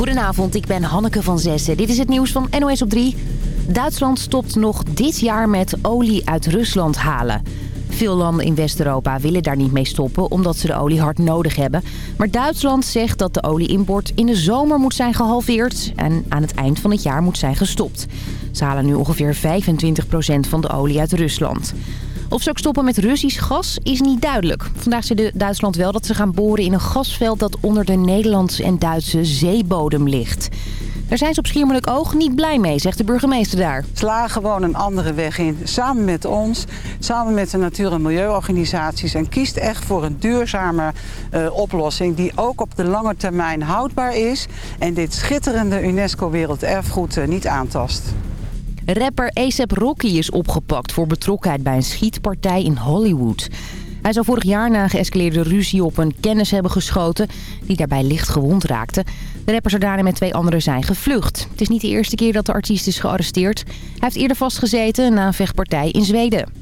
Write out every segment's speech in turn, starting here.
Goedenavond, ik ben Hanneke van Zessen. Dit is het nieuws van NOS op 3. Duitsland stopt nog dit jaar met olie uit Rusland halen. Veel landen in West-Europa willen daar niet mee stoppen omdat ze de olie hard nodig hebben. Maar Duitsland zegt dat de olieimport in de zomer moet zijn gehalveerd en aan het eind van het jaar moet zijn gestopt. Ze halen nu ongeveer 25% van de olie uit Rusland. Of ze ook stoppen met Russisch gas is niet duidelijk. Vandaag zei Duitsland wel dat ze gaan boren in een gasveld dat onder de Nederlandse en Duitse zeebodem ligt. Daar zijn ze op Schiermelijk Oog niet blij mee, zegt de burgemeester daar. Sla gewoon een andere weg in, samen met ons, samen met de natuur- en milieuorganisaties... en kiest echt voor een duurzame uh, oplossing die ook op de lange termijn houdbaar is... en dit schitterende UNESCO-werelderfgoed uh, niet aantast. Rapper ASAP Rocky is opgepakt voor betrokkenheid bij een schietpartij in Hollywood. Hij zou vorig jaar na geëscaleerde ruzie op een kennis hebben geschoten... die daarbij licht gewond raakte. De rapper zou daarna met twee anderen zijn gevlucht. Het is niet de eerste keer dat de artiest is gearresteerd. Hij heeft eerder vastgezeten na een vechtpartij in Zweden.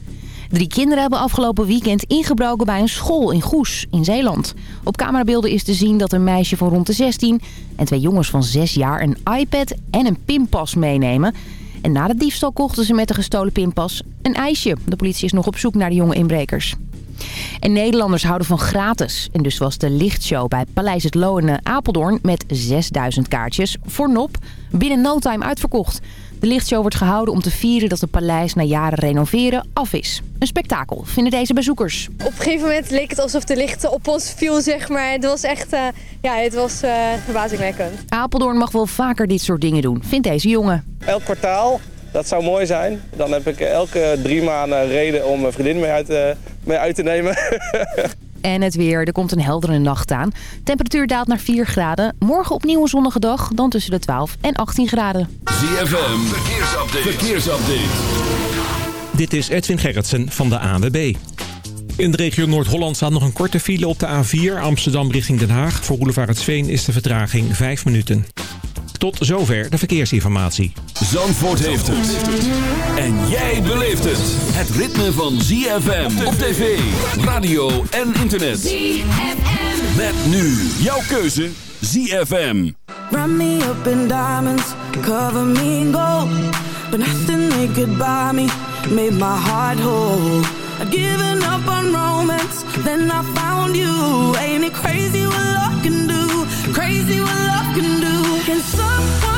Drie kinderen hebben afgelopen weekend ingebroken bij een school in Goes, in Zeeland. Op camerabeelden is te zien dat een meisje van rond de 16 en twee jongens van 6 jaar een iPad en een pinpas meenemen... En na de diefstal kochten ze met de gestolen pinpas een ijsje. De politie is nog op zoek naar de jonge inbrekers. En Nederlanders houden van gratis. En dus was de lichtshow bij Paleis het Loo in Apeldoorn met 6000 kaartjes voor nop binnen no time uitverkocht. De lichtshow wordt gehouden om te vieren dat het paleis na jaren renoveren af is. Een spektakel, vinden deze bezoekers. Op een gegeven moment leek het alsof de lichten op ons viel, zeg maar. Het was echt, uh, ja, het was uh, verbazingwekkend. Apeldoorn mag wel vaker dit soort dingen doen, vindt deze jongen. Elk kwartaal, dat zou mooi zijn. Dan heb ik elke drie maanden reden om mijn vriendin mee uit, uh, mee uit te nemen. En het weer. Er komt een heldere nacht aan. Temperatuur daalt naar 4 graden. Morgen opnieuw een zonnige dag. Dan tussen de 12 en 18 graden. ZFM. Verkeersupdate. Verkeersupdate. Dit is Edwin Gerritsen van de ANWB. In de regio Noord-Holland staat nog een korte file op de A4 Amsterdam richting Den Haag. Voor Roelevaretsveen is de vertraging 5 minuten. Tot zover de verkeersinformatie. Zandvoort heeft het. En jij beleeft het. Het ritme van ZFM op tv, radio en internet. ZFM. Met nu jouw keuze ZFM. Run me up in diamonds, cover me in gold. But nothing they could buy me made my heart whole. I'd given up on romance, then I found you. Ain't it crazy what love can do? Crazy someone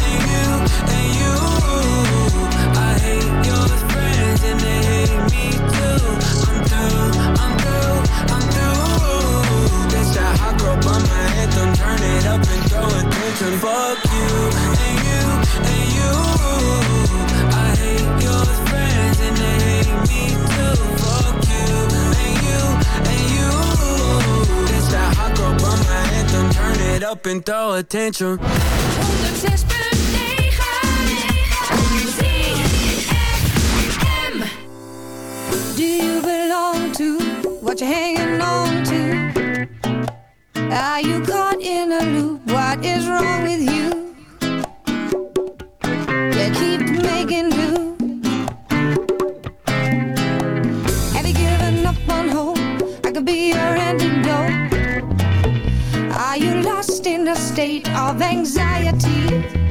Turn it up and throw a tantrum. 106.9 Do you belong to what you're hanging on to? Are you caught in a loop? What is wrong with? You state of anxiety?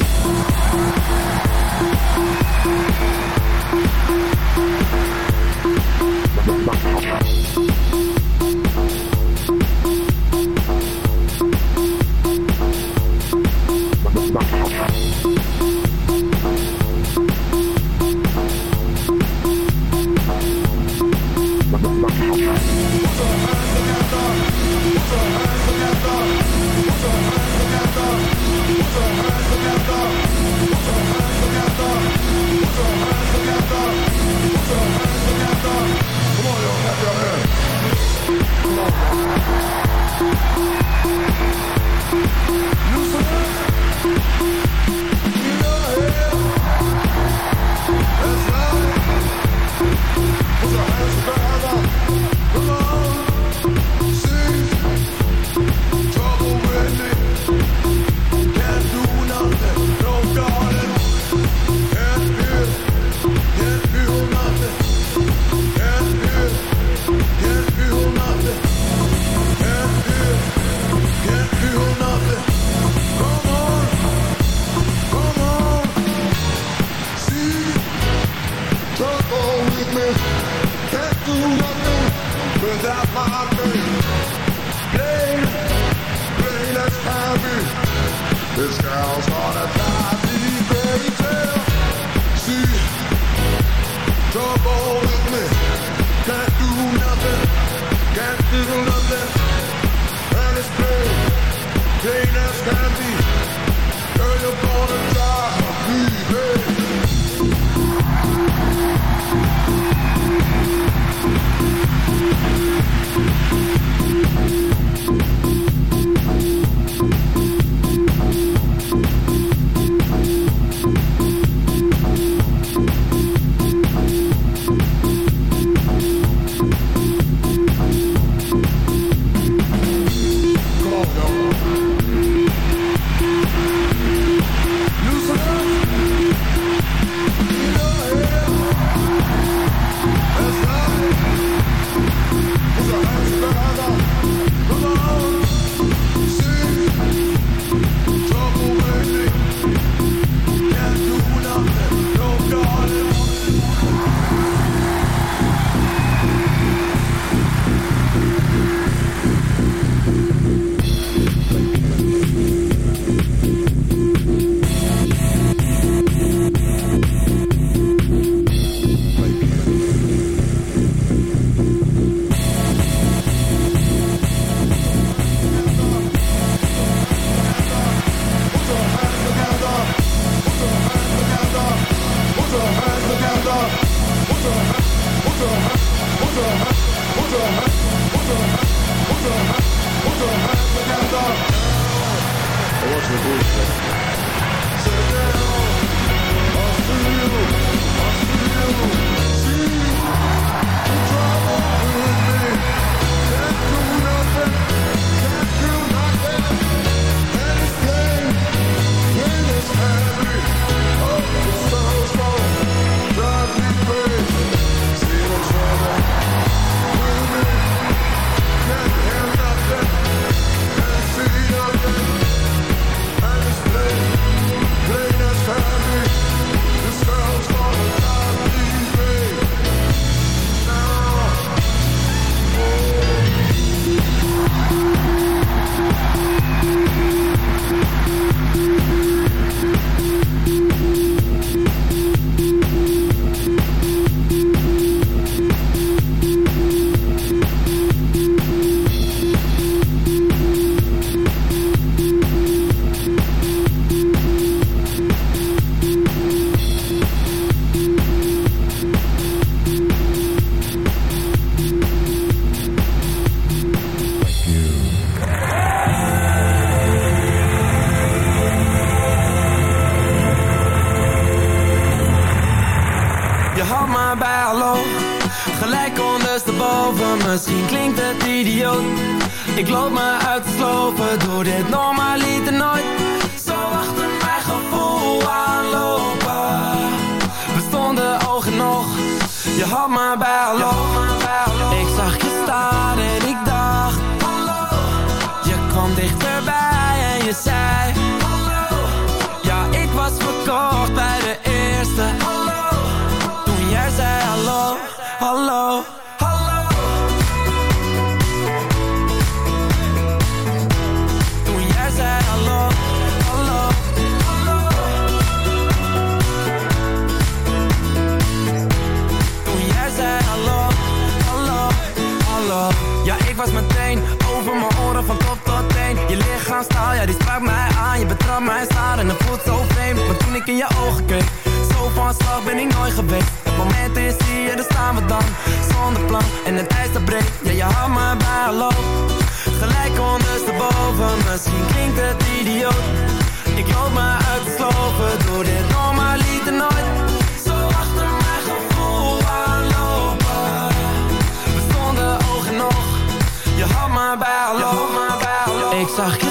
This misschien klinkt het idioot. Ik loop me uit te slopen, doe dit normaliter nooit. Zo achter mijn gevoel aanlopen. We stonden ogen nog, je had me bij hallo. Ik zag je staan en ik dacht, hallo. Je kwam dichterbij en je zei die sprak mij aan, je betrapt mijn staar en het voelt zo vreemd. Maar toen ik in je ogen keek, zo van slag ben ik nooit geweest. Het moment is hier, daar staan we dan, zonder plan. En het ijs dat breekt, ja je had me bij hallo Gelijk ondersteboven, misschien klinkt het idioot. Ik loop maar uit de sloven, doe dit normaal lieten nooit. Zo achter mijn gevoel aanlopen. We stonden oog in je had maar bij ik zag je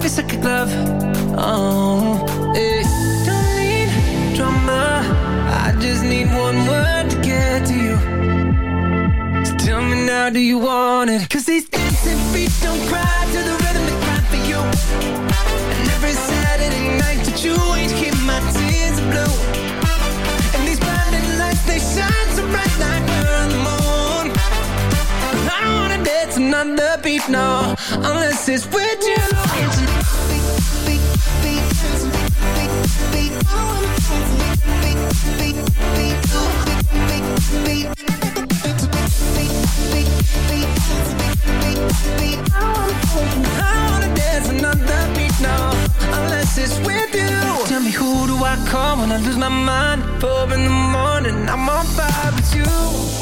Feels like a glove. Oh, eh. Don't need drama. I just need one word to get to you. So tell me now, do you want it? Cause these dancing feet don't cry to the rhythm they cry for you. And every Saturday night that you ain't keep my tears blue. And these blinding lights, they shine dance another beat, no, unless it's with you. I wanna dance another beat, no, unless it's with you. Tell me who do I call when I lose my mind? Four in the morning, I'm on fire with you.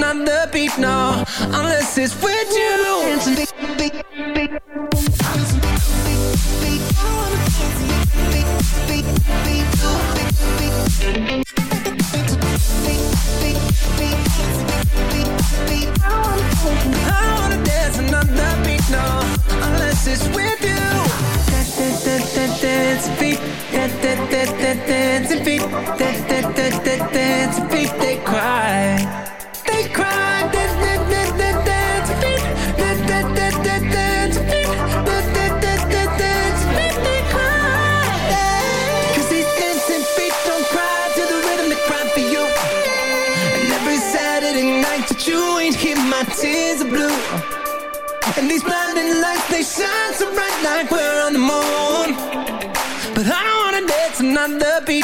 Dance another beat, no, unless it's with you. Dancing beat, beat, beat. I wanna dance beat, no, unless it's with you. Dance, dance, dance. Dance, dance,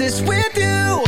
it's with you.